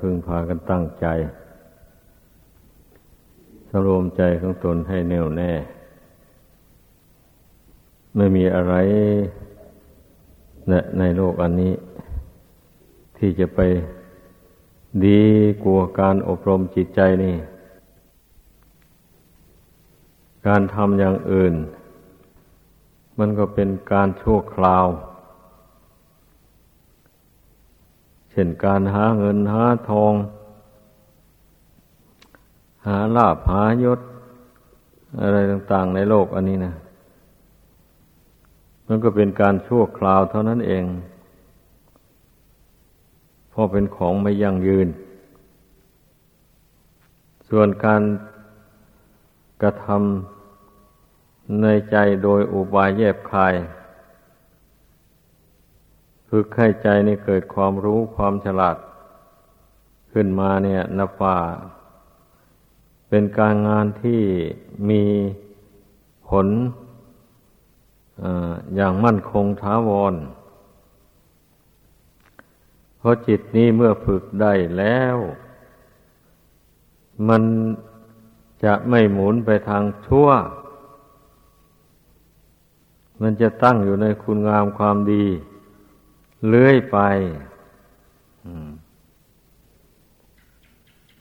พึงพากันตั้งใจสรวมใจของตนให้แน่วแน่ ไม่มีอะไรในโลกอันนี้ ที่จะไปดีกว่าการอบรมจิตใจนี่ การทำอย่างอื่น มันก็เป็นการชั่วคราว ช่นการหาเงินหาทอง หาลาภหายศ อะไรต่างๆในโลกอันนี้นะมันก็เป็นการชั่วคราวเท่านั้นเองเพราะเป็นของไม่ยั่งยืน ส่วนการกระทำในใจโดยอุบายแยบคาย ฝึกให้ใจนี่เกิดความรู้ความฉลาด ขึ้นมาเนี่ยนับว่าเป็นการงานที่มีผลอย่างมั่นคงท้าวร เพราะจิตนี้เมื่อฝึกได้แล้ว มันจะไม่หมุนไปทางชั่ว มันจะตั้งอยู่ในคุณงามความดี เลื้อยไป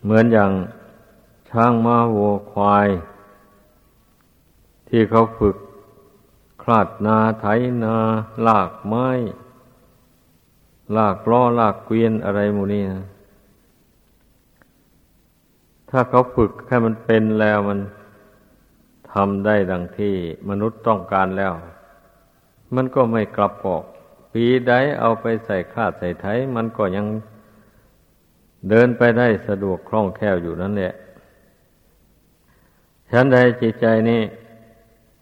เหมือนอย่างช้างม้าวัวควาย ที่เขาฝึกคลาดนาไถนาลากไม้ ลากล้อลากเกวียนอะไรมูนี่นะถ้าเขาฝึกแค่มันเป็นแล้วมันทำได้ดังที่มนุษย์ต้องการแล้ว มันก็ไม่กลับกอก ปีใดเอาไปใส่คาดใส่ไถมันก็ยังเดินไปได้สะดวกคล่องแคล่วอยู่นั่นแหละฉันใดจิตใจนี่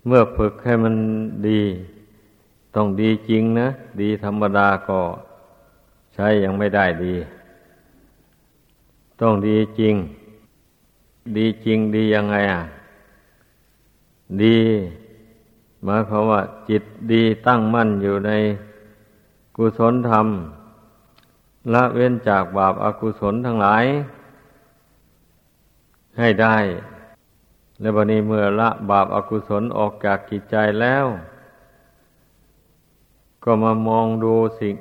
เมื่อฝึกให้มันดี ต้องดีจริงนะ ดีธรรมดาก็ใช้ยังไม่ได้ดี ต้องดีจริง ดีจริงดียังไงอะ ดีหมายความว่าจิตดีตั้งมั่นอยู่ใน กุศลธรรม ละเว้นจากบาปอากุศลทั้งหลาย ให้ได้ และบันนี้เมื่อละบาปอากุศลออกจากกิจใจแล้ว ก็มามองดูสิ่ง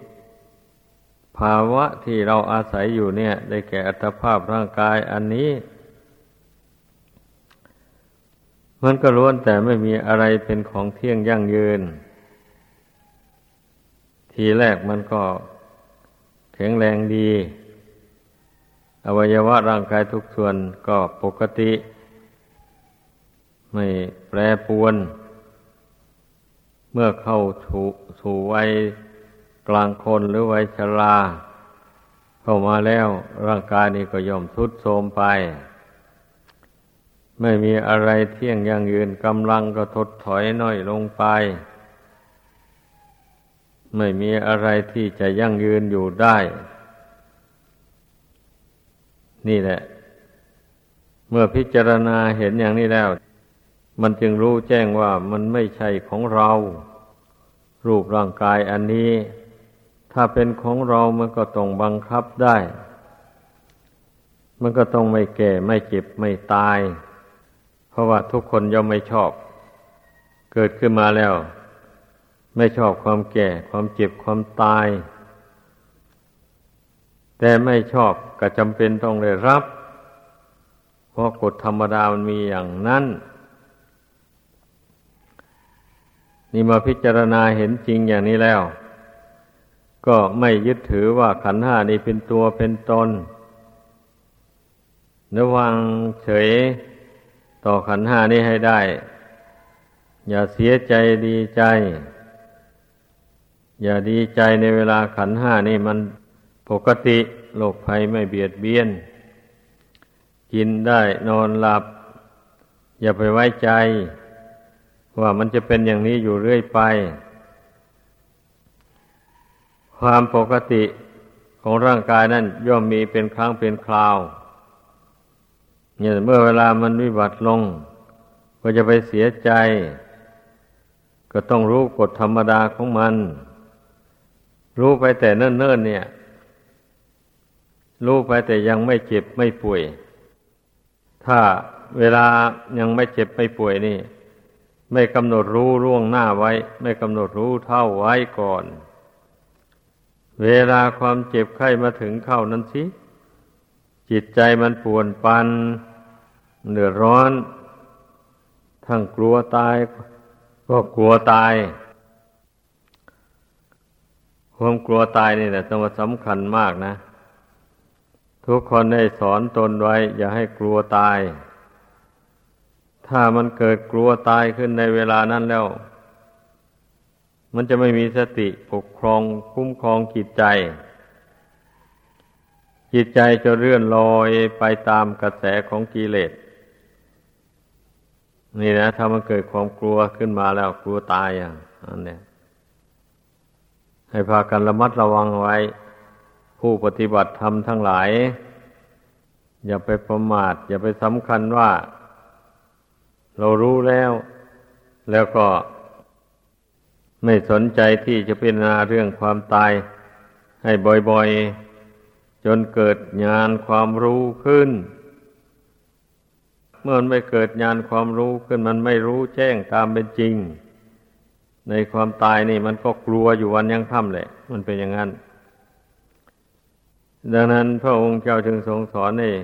ภาวะที่เราอาศัยอยู่เนี่ย ได้แก่อัตภาพร่างกายอันนี้มันก็ล้วนแต่ไม่มีอะไรเป็นของเที่ยงยั่งยืน ทีแรกมันก็แข็งแรงดี อวัยวะร่างกายทุกส่วนก็ปกติ ไม่แปรปวน เมื่อเข้าสู่วัยกลางคนหรือวัยชรา เข้ามาแล้วร่างกายนี้ก็ย่อมทุดโทรมไป ไม่มีอะไรเที่ยงยั่งยืนกำลังก็ทดถอยน้อยลงไป ไม่มีอะไรที่จะยั่งยืนอยู่ได้ นี่แหละ เมื่อพิจารณาเห็นอย่างนี้แล้ว มันจึงรู้แจ้งว่ามันไม่ใช่ของเรา รูปร่างกายอันนี้ ถ้าเป็นของเรามันก็ต้องบังคับได้ มันก็ต้องไม่แก่ไม่เจ็บไม่ตาย เพราะว่าทุกคนย่อมไม่ชอบ เกิดขึ้นมาแล้ว ไม่ชอบความแก่ ความเจ็บความตาย แต่ไม่ชอบก็จำเป็นต้องได้รับ เพราะกฎธรรมดามันมีอย่างนั้น นี่มาพิจารณาเห็นจริงอย่างนี้แล้ว ก็ไม่ยึดถือว่าขันห้านี้เป็นตัวเป็นตนระวังเฉยต่อขันห้านี้ให้ได้ อย่าเสียใจดีใจ อย่าดีใจในเวลาขันห้านี่มันปกติโรคภัยไม่เบียดเบียน กินได้นอนหลับ อย่าไปไว้ใจ ว่ามันจะเป็นอย่างนี้อยู่เรื่อยไป ความปกติของร่างกายนั้นย่อมมีเป็นครั้งเป็นคราวเนี่ยเมื่อเวลามันวิบัติลง ก็จะไปเสียใจ ก็ต้องรู้กฎธรรมดาของมัน รู้ไปแต่เนิ่นๆเนี่ย รู้ไปแต่ยังไม่เจ็บไม่ป่วย ถ้าเวลายังไม่เจ็บไม่ป่วยนี่ ไม่กำหนดรู้ล่วงหน้าไว้ ไม่กำหนดรู้เท่าไว้ก่อน เวลาความเจ็บไข้มาถึงเข้านั้นสิจิตใจมันป่วนปันเดือดร้อน ทั้งกลัวตาย ก็กลัวตาย ความกลัวตายนี่แหละต้องสำคัญมากนะ ทุกคนได้สอนตนไว้ อย่าให้กลัวตาย ถ้ามันเกิดกลัวตายขึ้นในเวลานั้นแล้ว มันจะไม่มีสติปกครองคุ้มครองจิตใจ จิตใจจะเลื่อนลอยไปตามกระแสของกิเลสนี่นะ ถ้ามันเกิดความกลัวขึ้นมาแล้วกลัวตายอย่างนั้นเนี่ย ให้พากันระมัดระวังไว้ ผู้ปฏิบัติธรรมทั้งหลาย อย่าไปประมาท อย่าไปสำคัญว่า เรารู้แล้ว แล้วก็ ไม่สนใจที่จะพิจารณาเรื่องความตาย ให้บ่อยๆ จนเกิดญาณความรู้ขึ้น เมื่อมันไม่เกิดญาณความรู้ขึ้นมันไม่รู้แจ้งตามเป็นจริง ในความตายนี่มันก็กลัวอยู่วันยังค่ำแหละ มันเป็นอย่างนั้น ดังนั้นพระองค์เจ้าจึงทรงสอนนี่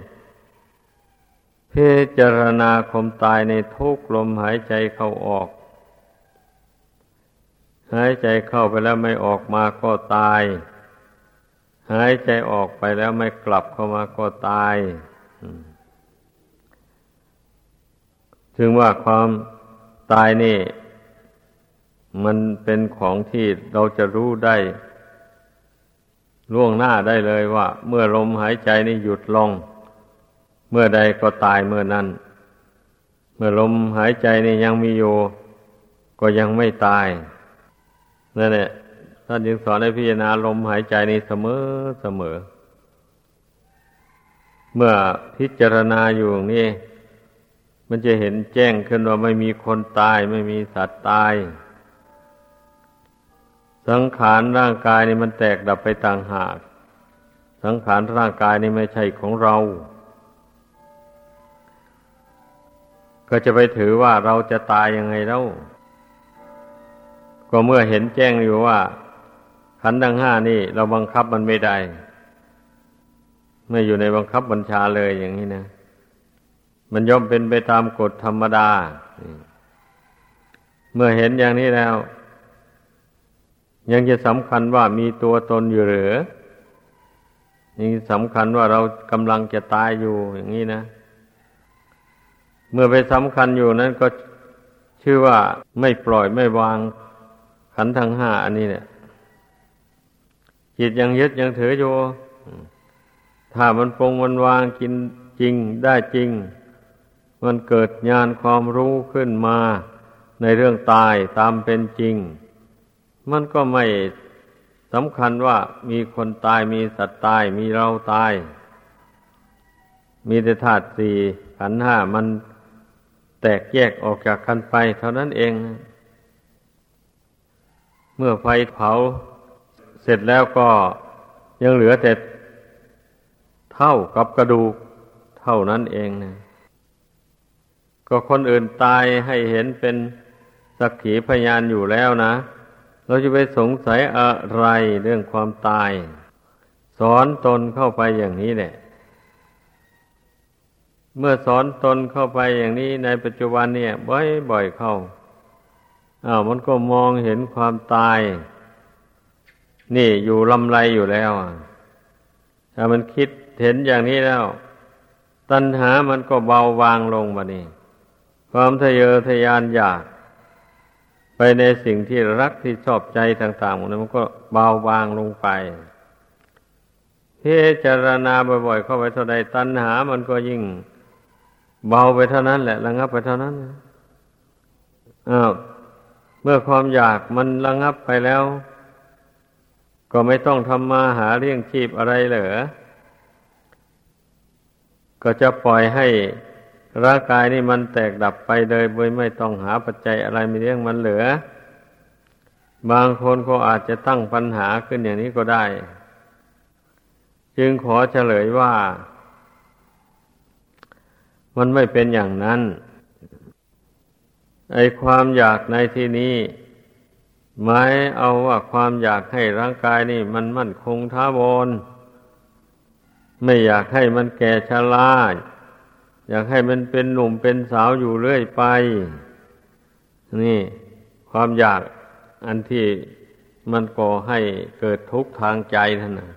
พิจารณาคมตายในทุกลมหายใจเข้าออก หายใจเข้าไปแล้วไม่ออกมาก็ตาย หายใจออกไปแล้วไม่กลับเข้ามาก็ตายถึงว่าความตายนี่ มันเป็นของที่เราจะรู้ได้ ล่วงหน้าได้เลยว่า เมื่อลมหายใจนี่หยุดลง เมื่อใดก็ตายเมื่อนั้น เมื่อลมหายใจนี่ยังมีอยู่ ก็ยังไม่ตายนั่นแหละท่านจึงสอนให้พิจารณาลมหายใจนี้เสมอเสมอ เมื่อพิจารณาอยู่นี่มันจะเห็นแจ้งขึ้นว่าไม่มีคนตาย ไม่มีสัตว์ตาย สังขารร่างกายนี่มันแตกดับไปต่างหาก สังขารร่างกายนี่ไม่ใช่ของเรา ก็จะไปถือว่าเราจะตายยังไงเล่าก็เมื่อเห็นแจ้งอยู่ว่าขันธ์ทั้งห้านี่เราบังคับมันไม่ได้ ไม่อยู่ในบังคับบัญชาเลยอย่างนี้นะ มันย่อมเป็นไปตามกฎธรรมดา เมื่อเห็นอย่างนี้แล้ว ยังจะสำคัญว่ามีตัวตนอยู่หรือยังสำคัญว่าเรากำลังจะตายอยู่อย่างนี้นะ เมื่อไปสำคัญอยู่นั้นก็ชื่อว่าไม่ปล่อยไม่วางขันธ์ทั้งห้าอันนี้เนี่ยจิตยังยึดยังถืออยู่ ถ้ามันปรงมันวางกินจริงได้จริง มันเกิดญาณความรู้ขึ้นมาในเรื่องตายตามเป็นจริง มันก็ไม่สำคัญว่ามีคนตายมีสัตว์ตายมีเราตาย มีแต่ธาตุสี่ขันห้ามันแตกแยกออกจากกันไป เท่านั้นเอง เมื่อไฟเผาเสร็จแล้วก็ยังเหลือแต่เท่ากับกระดูกเท่านั้นเองนะก็คนอื่นตายให้เห็นเป็นสักขีพยานอยู่แล้วนะ เราจะไปสงสัยอะไรเรื่องความตาย สอนตนเข้าไปอย่างนี้แหละ เมื่อสอนตนเข้าไปอย่างนี้ในปัจจุบันเนี่ย บ่อยๆเข้าอ้าวมันก็มองเห็นความตาย นี่อยู่ลำไรอยู่แล้วถ้ามันคิดเห็นอย่างนี้แล้ว ตัณหามันก็เบาบางลงมานี่ความทะเยอทะยานอยาก ไปในสิ่งที่รักที่ชอบใจต่างๆมันก็เบาบางลงไปพิจารณาบ่อยๆเข้าไปเท่าใดตัณหา มันก็ยิ่งเบาไปเท่านั้นแหละระงับไปเท่านั้นอ้าวเมื่อความอยากมันระงับไปแล้ว ก็ไม่ต้องทำมาหาเลี้ยงชีพอะไรเหรอก็จะปล่อยให้ ร่างกายนี่มันแตกดับไปเลยโดยไม่ต้องหาปัจจัยอะไรมาเลี้ยงมันเหลือ บางคนก็อาจจะตั้งปัญหาขึ้นอย่างนี้ก็ได้ จึงขอเฉลยว่า มันไม่เป็นอย่างนั้น ไอความอยากในที่นี้หมายเอาว่าความอยากให้ร่างกายนี่ มันมั่นคงท้าวรไม่อยากให้มันแก่ชรา อยากให้มันเป็นหนุ่มเป็นสาวอยู่เรื่อยไป นี่ความอยากอันที่มันก่อให้เกิดทุกข์ทางใจท่านนะ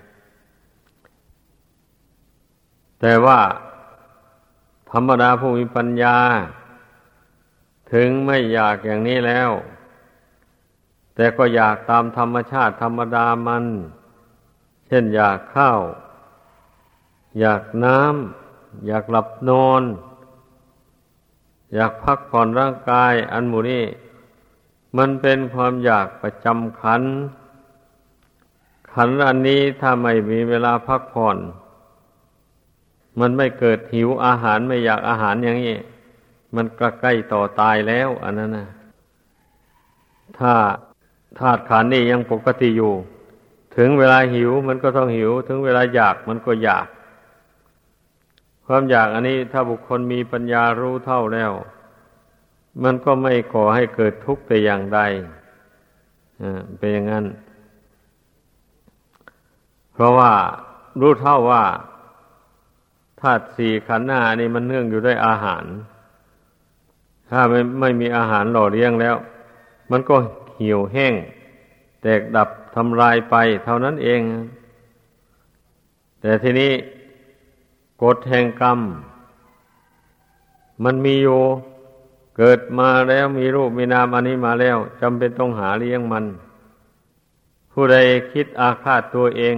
แต่ว่าธรรมดาผู้มีปัญญา ถึงไม่อยากอย่างนี้แล้ว แต่ก็อยากตามธรรมชาติธรรมดามัน เช่นอยากข้าว อยากน้ำ อยากหลับนอน อยากพักผ่อนร่างกาย อันหมูนี้มันเป็นความอยากประจำขัน ขันอันนี้ถ้าไม่มีเวลาพักผ่อน มันไม่เกิดหิวอาหารไม่อยากอาหารอย่างนี้ มันก็ใกล้ต่อตายแล้ว อันนั้นนะถ้าธาตุขันนี่ยังปกติอยู่ ถึงเวลาหิวมันก็ต้องหิว ถึงเวลาอยากมันก็อยาก ความอยากอันนี้ถ้าบุคคลมีปัญญารู้เท่าแล้ว มันก็ไม่ก่อให้เกิดทุกข์แต่อย่างใดเป็นอย่างนั้น เพราะว่ารู้เท่าว่าธาตุสี่ขันธ์ห้านี่มันเนื่องอยู่ด้วยอาหาร ถ้าไม่ไม่มีอาหารหล่อเลี้ยงแล้ว มันก็เหี่ยวแห้ง แตกดับทำลายไปเท่านั้นเอง แต่ทีนี้ กฎแห่งกรรม มันมีอยู่เกิดมาแล้วมีรูปมีนามอันนี้มาแล้วจำเป็นต้องหาเลี้ยงมัน ผู้ใดคิดอาฆาตตัวเอง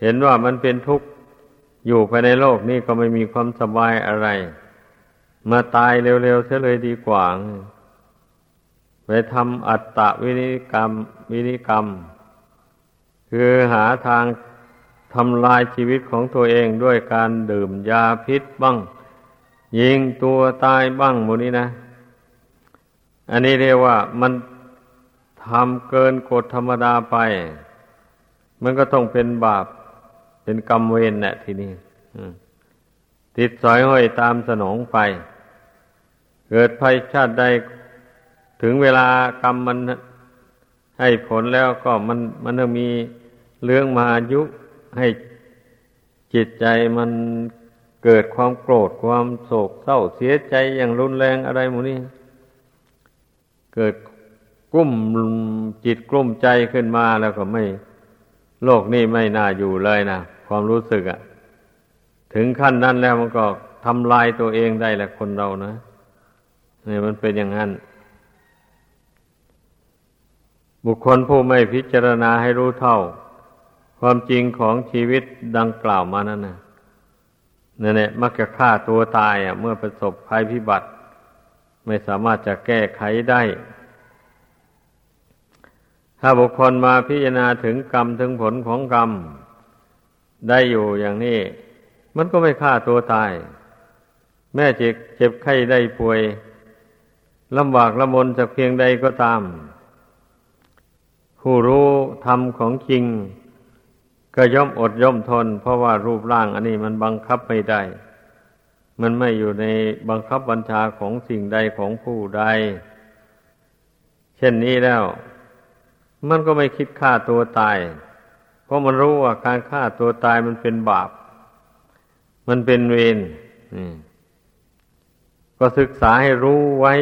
เห็นว่ามันเป็นทุกข์อยู่ภายในโลกนี้ก็ไม่มีความสบายอะไร มาตายเร็วๆเสียเลยดีกว่าไปทำอัตตะวินิกรรมวินิกรรม คือหาทาง ทำลายชีวิตของตัวเองด้วยการดื่มยาพิษบ้าง ยิงตัวตายบ้างหมดนี้นะ อันนี้เรียกว่ามันทำเกินกฎธรรมดาไป มันก็ต้องเป็นบาป เป็นกรรมเวรแหละทีนี้ติดสอยห้อยตามสนองไป เกิดภัยชาติใดถึงเวลากรรมมันให้ผลแล้วก็มันมันต้องมีเรื่องมายุ ให้จิตใจมันเกิดความโกรธความโศกเศร้าเสียใจอย่างรุนแรงอะไรหมูนี่เกิดกุ้มจิตกลุ้มใจขึ้นมาแล้วก็ไม่ โลกนี้ไม่น่าอยู่เลยนะความรู้สึกอะถึงขั้นนั้นแล้วมันก็ทำลายตัวเองได้แหละคนเรานะนี่มันเป็นอย่างนั้น บุคคลผู้ไม่พิจารณาให้รู้เท่า ความจริงของชีวิตดังกล่าวมานั้นนะนั่นแหละมักจะฆ่าตัวตายอะ เมื่อประสบภัยพิบัติ ไม่สามารถจะแก้ไขได้ ถ้าบุคคลมาพิจารณาถึงกรรมถึงผลของกรรม ได้อยู่อย่างนี้ มันก็ไม่ฆ่าตัวตาย แม่เจ็บเจ็บไข้ได้ป่วยลำบากละมนจากเพียงใดก็ตาม ผู้รู้ธรรมของจริง ก็ย่อมอดย่อมทน เพราะว่ารูปร่างอันนี้มันบังคับไม่ได้ มันไม่อยู่ในบังคับบัญชาของสิ่งใดของผู้ใด เช่นนี้แล้ว มันก็ไม่คิดฆ่าตัวตาย เพราะมันรู้ว่าการฆ่าตัวตายมันเป็นบาป มันเป็นเวรก็ศึกษาให้รู้ไว้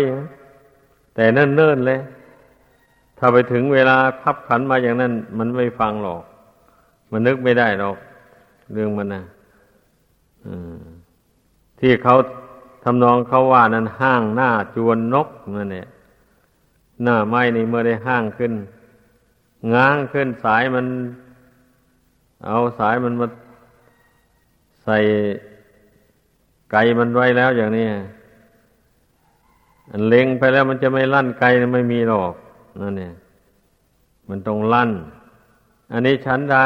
แต่เนิ่นๆเลย ถ้าไปถึงเวลาขับขันมาอย่างนั้น มันไม่ฟังหรอก มันนึกไม่ได้หรอก เรื่องมันนะที่เขาทำนองเขาว่านั้นห้างหน้าจวนนกนั่นเนี่ยหน้าไม้นี่เมื่อได้ห้างขึ้น ง้างขึ้นสายมัน เอาสายมันมาใส่ไก่มันไว้แล้วอย่างนี้อันเล็งไปแล้วมันจะไม่ลั่นไกลไม่มีหรอกนั่นเนี่ย มันต้องลั่น อันนี้ชั้นใด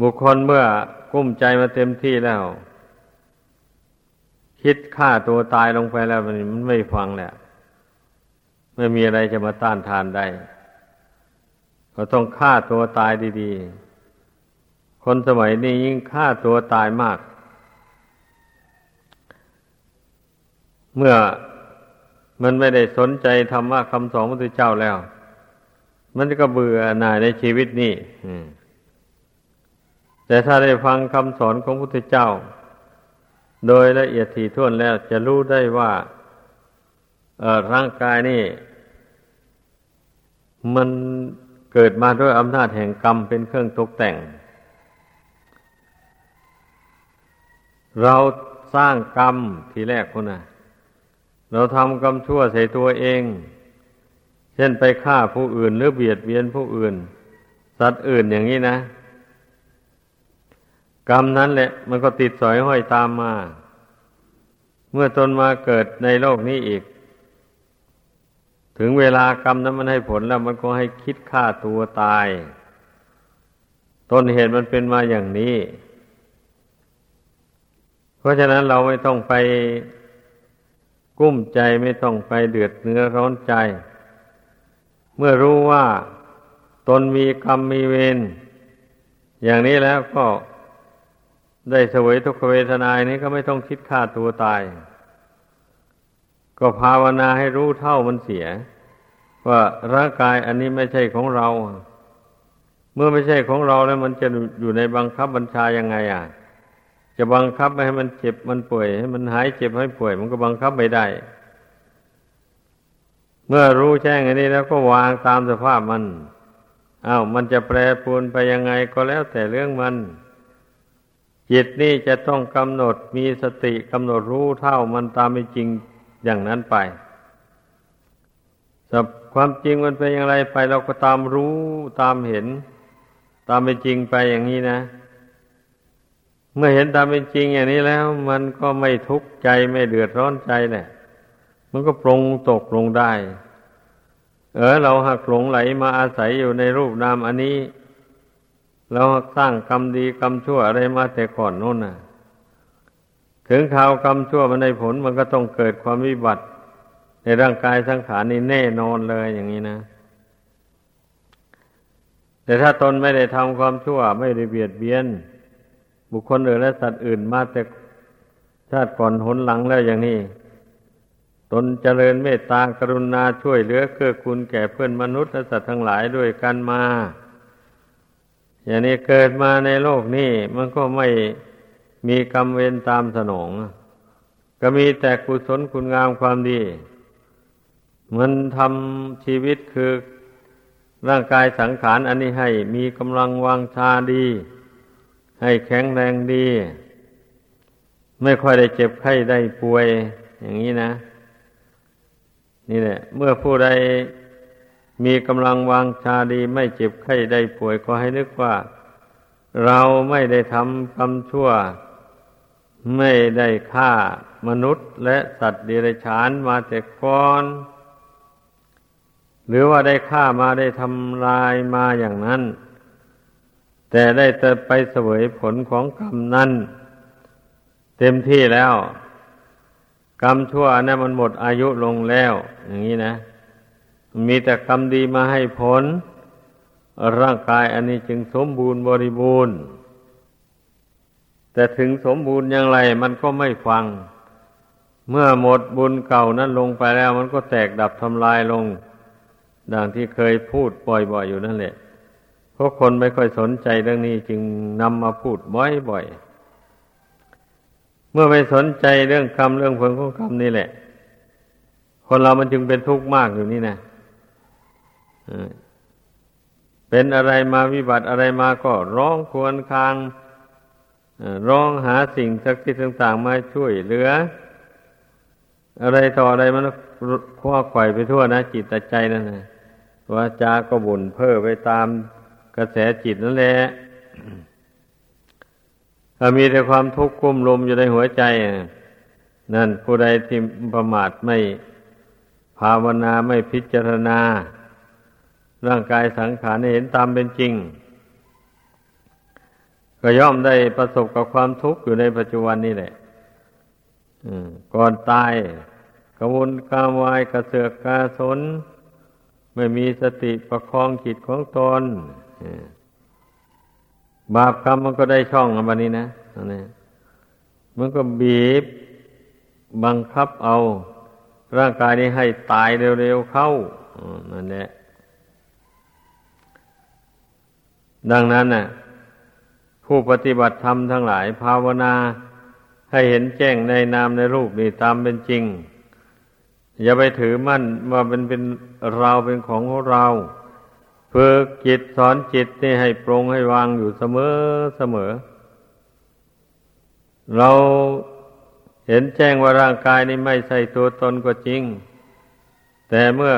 บุคคลเมื่อกุ้มใจมาเต็มที่แล้ว คิดฆ่าตัวตายลงไปแล้วมันไม่ฟังแหละไม่มีอะไรจะมาต้านทานได้เพก็ต้องฆ่าตัวตายดีๆ คนสมัยนี้ยิ่งฆ่าตัวตายมาก เมื่อมันไม่ได้สนใจธรรมะคำสอนพระพุทธเจ้าแล้ว มันก็เบื่อหน่ายในชีวิตนี้แต่ถ้าได้ฟังคำสอนของพุทธเจ้า โดยละเอียดถี่ถ้วนแล้วจะรู้ได้ว่าร่างกายนี่ มันเกิดมาด้วยอำนาจแห่งกรรมเป็นเครื่องตกแต่ง เราสร้างกรรมทีแรกคนน่ะเราทำกรรมชั่วใส่ตัวเอง เช่นไปฆ่าผู้อื่นหรือเบียดเบียนผู้อื่น สัตว์อื่นอย่างนี้นะ กรรมนั้นแหละ มันก็ติดสอยห้อยตามมา เมื่อตนมาเกิดในโลกนี้อีก ถึงเวลากรรมนั้นมันให้ผลแล้ว มันก็ให้คิดฆ่าตัวตาย ต้นเหตุมันเป็นมาอย่างนี้ เพราะฉะนั้นเราไม่ต้องไปกุ้มใจไม่ต้องไปเดือดเนื้อร้อนใจ เมื่อรู้ว่าตนมีกรรมมีเวรอย่างนี้แล้วก็ได้เสวยทุกขเวทนานี้ก็ไม่ต้องคิดฆ่าตัวตาย ก็ภาวนาให้รู้เท่ามันเสีย ว่าร่างกายอันนี้ไม่ใช่ของเรา เมื่อไม่ใช่ของเราแล้วมันจะอยู่ในบังคับบัญชายังไงอะ จะบังคับไม่ให้มันเจ็บมันป่วยให้มันหายเจ็บให้ป่วย มันก็บังคับไม่ได้ เมื่อรู้แจ้งอันนี้แล้วก็วางตามสภาพมันอา้าวมันจะแปรปรวนไปยังไงก็แล้วแต่เรื่องมัน จิตนี่จะต้องกำหนดมีสติกำหนดรู้เท่ามันตามเป็นจริงอย่างนั้นไปสับความจริงมันเป็นอย่างไรไปเราก็ตามรู้ตามเห็น ตามเป็นจริงไปอย่างนี้นะ เมื่อเห็นตามเป็นจริงอย่างนี้แล้ว มันก็ไม่ทุกข์ใจไม่เดือดร้อนใจแหละ มันก็ปรงตกลงได้ เออ เราหักหลงไหลมาอาศัยอยู่ในรูปนามอันนี้ เราสร้างกรรมดีกรรมชั่วอะไรมาแต่ก่อนโน่นน่ะ ถึงข่าวกรรมชั่วมันได้ผลมันก็ต้องเกิดความวิบัติ ในร่างกายสังขารนี่แน่นอนเลยอย่างนี้นะแต่ถ้าตนไม่ได้ทำความชั่วไม่ได้เบียดเบียน บุคคลอื่นและสัตว์อื่นมาแต่ชาติก่อนหนหลังแล้วอย่างนี้ ตนเจริญเมตตากรุณาช่วยเหลือเกื้อกูลแก่เพื่อนมนุษย์และสัตว์ทั้งหลายด้วยกันมา อย่างนี้เกิดมาในโลกนี้มันก็ไม่มีกรรมเวรตามสนอง ก็มีแต่กุศลคุณงามความดี มันทำชีวิตคือร่างกายสังขารอันนี้ให้มีกำลังวังชาดี ให้แข็งแรงดี ไม่ค่อยได้เจ็บไข้ได้ป่วย อย่างนี้นะ นี่แหละ เมื่อผู้ใดมีกำลังวังชาดีไม่เจ็บไข้ได้ป่วยก็ให้นึกว่า เราไม่ได้ทำกรรมชั่ว ไม่ได้ฆ่ามนุษย์และสัตว์เดรัจฉานมาแต่ก่อน หรือว่าได้ฆ่ามาได้ทำลายมาอย่างนั้น แต่ได้แต่ไปเสวยผลของกรรมนั้น เต็มที่แล้ว กรรมชั่วนั้นมันหมดอายุลงแล้ว อย่างนี้นะ มีแต่กรรมดีมาให้ผล ร่างกายอันนี้จึงสมบูรณ์บริบูรณ์ แต่ถึงสมบูรณ์อย่างไร มันก็ไม่ฟัง เมื่อหมดบุญเก่านั้นลงไปแล้ว มันก็แตกดับทำลายลง ดังที่เคยพูดบ่อยๆอยู่นั่นแหละเพราะคนไม่ค่อยสนใจเรื่องนี้จึงนำมาพูดบ่อยๆ มื่อไม่สนใจเรื่องกรรมเรื่องผลของกรรมนี่แหละ คนเรามันจึงเป็นทุกข์มากอยู่นี่นะเป็นอะไรมาวิบัติอะไรมาก็ร้องควรคางร้องหาสิ่งศักดิ์สิทธิ์ต่างๆมาช่วยเหลือ อะไรต่ออะไรมันคว้าไข่ไปทั่วนะจิตใจนั่นนะวาจาก็บ่นเพ้อไปตามกระแสจิตนั่นแหละ ถ้ามีแต่ความทุกข์กุ้มลมอยู่ในหัวใจ นั่นผู้ใดที่ประมาทไม่ภาวนาไม่พิจารณา ร่างกายสังขารเห็นตามเป็นจริง ก็ย่อมได้ประสบกับความทุกข์อยู่ในปัจจุบันนี่แหละก่อนตายกวนกามวายกระเสือกกาสน ไม่มีสติประคองจิตของตน บาปกรรมมันก็ได้ช่องอันนี้นะนี่มันก็บีบ บังคับเอา ร่างกายนี้ให้ตายเร็วๆเข้านั่นแหละดังนั้นน่ะ ผู้ปฏิบัติธรรมทั้งหลาย ภาวนา ให้เห็นแจ้งในนามในรูปนี่ตามเป็นจริง อย่าไปถือมั่นว่าเป็นเป็นเราเป็นของของเรา ฝึกจิตสอนจิตนี่ให้ปรงให้วางอยู่เสมอเสมอ เราเห็นแจ้งว่าร่างกายนี้ไม่ใช่ตัวตนก็จริง แต่เมื่อ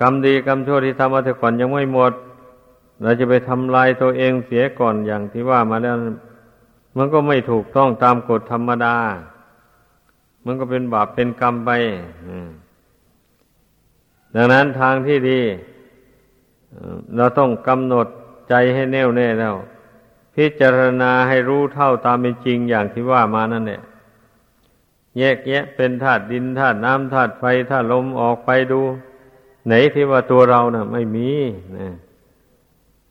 กรรมดีกรรมชั่วที่ทำมาแต่ก่อนยังไม่หมด เราจะไปทำลายตัวเองเสียก่อนอย่างที่ว่ามาแล้ว มันก็ไม่ถูกต้องตามกฎธรรมดา มันก็เป็นบาปเป็นกรรมไปดังนั้นทางที่ดี เราต้องกำหนดใจให้แน่วแน่แล้ว พิจารณาให้รู้เท่าตามเป็นจริงอย่างที่ว่ามานั่นแหละแยกแยะเป็นธาตุดินธาตุน้ำธาตุไฟธาตุลมออกไปดู ไหนที่ว่าตัวเรานะ่ะ ไม่มีนะ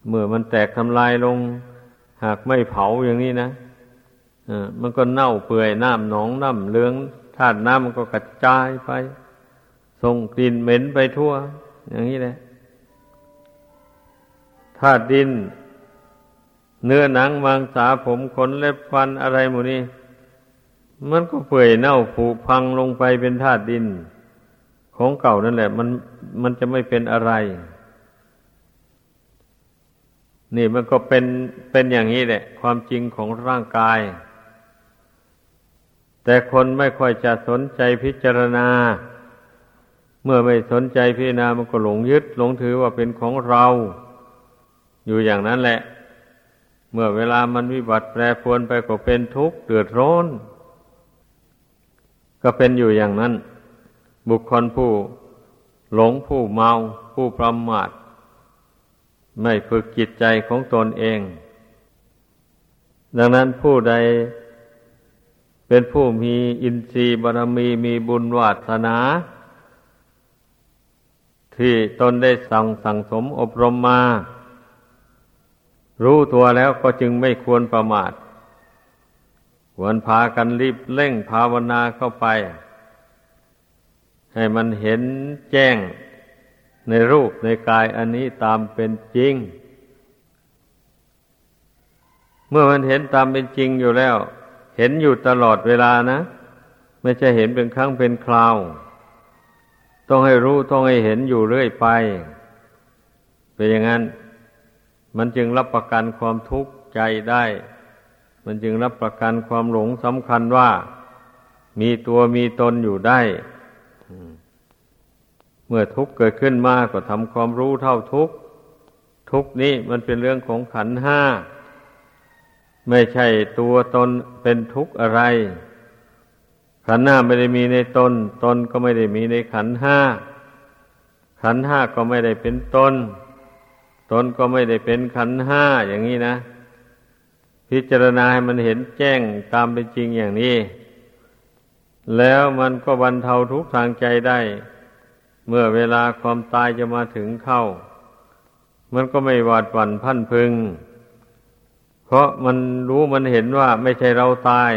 เมื่อมันแตกทำลายลง หากไม่เผาอย่างนี้นะมันก็เน่าเปื่อยน้ำหนองน้ำเลืองธาตุน้ำมันก็กระจายไปส่งกลิ่นเหม็นไปทั่ว อย่างนี้แหละ ธาตุดิน เนื้อหนังมังสาผมขนเล็บฟันอะไรหมดนี้ มันก็เปื่อยเน่าผุพังลงไปเป็นธาตุดิน ของเก่านั่นแหละ มันมันจะไม่เป็นอะไร นี่มันก็เป็นเป็นอย่างนี้แหละ ความจริงของร่างกาย แต่คนไม่ค่อยจะสนใจพิจารณาเมื่อไม่สนใจพิจารณามันก็หลงยึดหลงถือว่าเป็นของเรา อยู่อย่างนั้นแหละ เมื่อเวลามันวิบัติแปรปรวนไปก็เป็นทุกข์เดือดร้อน ก็เป็นอยู่อย่างนั้น บุคคลผู้หลงผู้เมาผู้ประมาทไม่ฝึกจิตใจของตนเอง ดังนั้นผู้ใดเป็นผู้มีอินทรีย์บารมีมีบุญวาสนา ที่ตนได้สั่งสั่งสมอบรมมา รู้ตัวแล้วก็จึงไม่ควรประมาทควรพากันรีบเร่งภาวนาเข้าไป ให้มันเห็นแจ้งในรูปในกายอันนี้ตามเป็นจริง เมื่อมันเห็นตามเป็นจริงอยู่แล้ว เห็นอยู่ตลอดเวลานะ ไม่ใช่เห็นเป็นครั้งเป็นคราว ต้องให้รู้ต้องให้เห็นอยู่เรื่อยไป เป็นอย่างนั้น มันจึงรับประกันความทุกข์ใจได้ มันจึงรับประกันความหลงสำคัญว่า มีตัวมีตนอยู่ได้ เมื่อทุกข์เกิดขึ้นมาก็ทำความรู้เท่าทุกข์ ทุกข์นี้มันเป็นเรื่องของขันห้า ไม่ใช่ตัวตนเป็นทุกข์อะไร ขันห้าไม่ได้มีในตน ตนก็ไม่ได้มีในขันห้า ขันห้าก็ไม่ได้เป็นตน ตนก็ไม่ได้เป็นขันห้าอย่างนี้นะ พิจารณาให้มันเห็นแจ้งตามเป็นจริงอย่างนี้ แล้วมันก็บรรเทาทุกข์ทางใจได้ เมื่อเวลาความตายจะมาถึงเข้า มันก็ไม่หวาดหวั่นพันพึง เพราะมันรู้มันเห็นว่าไม่ใช่เราตาย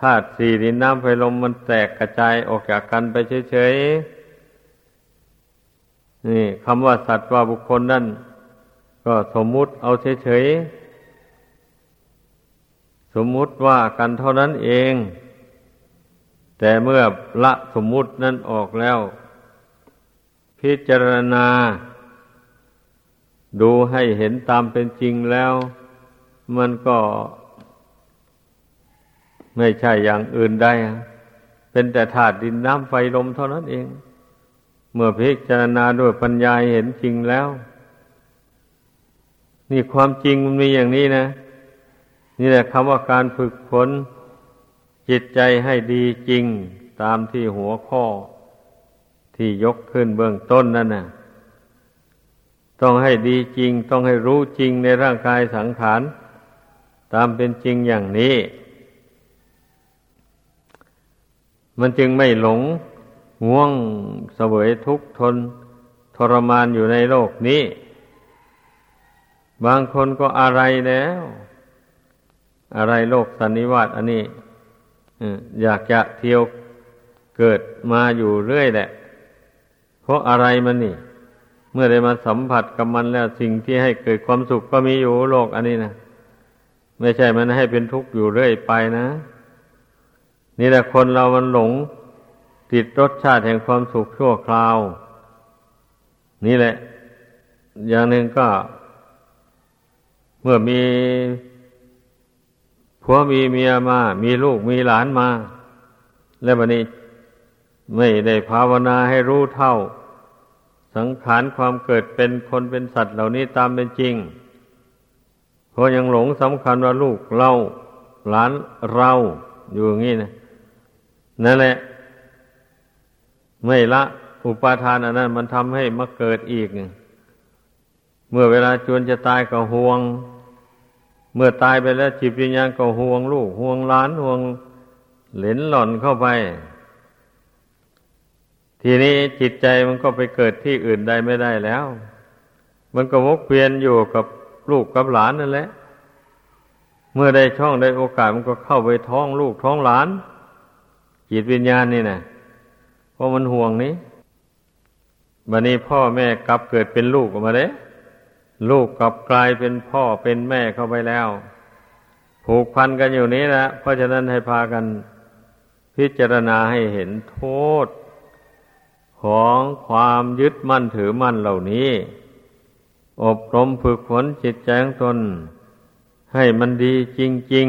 ธาตุสี่ดินน้ำไฟลมมันแตกกระจายออกจากกันไปเฉยๆ นี่คำว่าสัตว์ว่าบุคคลนั่น ก็สมมุติเอาเฉยๆสมมุติว่ากันเท่านั้นเอง แต่เมื่อละสมมุตินั้นออกแล้ว พิจารณา ดูให้เห็นตามเป็นจริงแล้ว มันก็ ไม่ใช่อย่างอื่นได้ เป็นแต่ธาตุดินน้ำไฟลมเท่านั้นเอง เมื่อพิจารณาด้วยปัญญาเห็นจริงแล้ว นี่ความจริงมันมีอย่างนี้นะ นี่แหละคำว่าการฝึกฝนจิตใจให้ดีจริงตามที่หัวข้อที่ยกขึ้นเบื้องต้นนั่นนะต้องให้ดีจริง ต้องให้รู้จริงในร่างกายสังขารตามเป็นจริงอย่างนี้ มันจึงไม่หลง ง่วงเสวยทุกข์ทนทรมานอยู่ในโลกนี้ บางคนก็อะไรแล้ว อะไรโลกสันนิวาตอันนี้อยากจะเที่ยวเกิดมาอยู่เรื่อยแหละ เพราะอะไรมันนี่ เมื่อได้มาสัมผัสกับมันแล้วสิ่งที่ให้เกิดความสุขก็มีอยู่โลกอันนี้นะไม่ใช่มันให้เป็นทุกข์อยู่เรื่อยไปนะ นี่แหละคนเรามันหลง ติดรสชาติแห่งความสุขชั่วคราว นี่แหละ อย่างหนึ่งก็ เมื่อมีผัวมีเมียมา มีลูกมีหลานมา แล้ววันนี้ไม่ได้ภาวนาให้รู้เท่า สังขารความเกิดเป็นคนเป็นสัตว์เหล่านี้ตามเป็นจริงเพราะยังหลงสำคัญว่าลูกเราหลานเราอยู่อย่างนี้นะนั่นแหละ ไม่ละอุปาทานอันนั้นมันทำให้มาเกิดอีก เมื่อเวลาจวนจะตายก็ห่วง เมื่อตายไปแล้วจิตวิญญาณก็ห่วงลูกห่วงหลานห่วงเหลนหล่อนเข้าไป ทีนี้จิตใจมันก็ไปเกิดที่อื่นใดไม่ได้แล้ว มันก็วกเวียนอยู่กับลูกกับหลานนั่นแหละ เมื่อได้ช่องได้โอกาสมันก็เข้าไปท้องลูกท้องหลาน จิตวิญญาณนี่นะ เพราะมันห่วงนี้บันนี้พ่อแม่กลับเกิดเป็นลูกออกมาเด้ลูกกลับกลายเป็นพ่อเป็นแม่เข้าไปแล้ว ผูกพันกันอยู่นี้นะเพราะฉะนั้นให้พากันพิจารณาให้เห็นโทษ ของความยึดมั่นถือมั่นเหล่านี้ อบรมฝึกฝนจิตใจของตน ให้มันดีจริง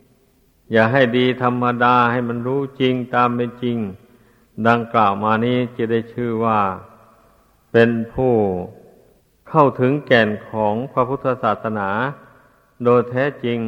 ๆ อย่าให้ดีธรรมดาให้มันรู้จริงตามเป็นจริง ดังกล่าวมานี้จะได้ชื่อว่าเป็นผู้เข้าถึงแก่นของพระพุทธศาสนา โดยแท้จริง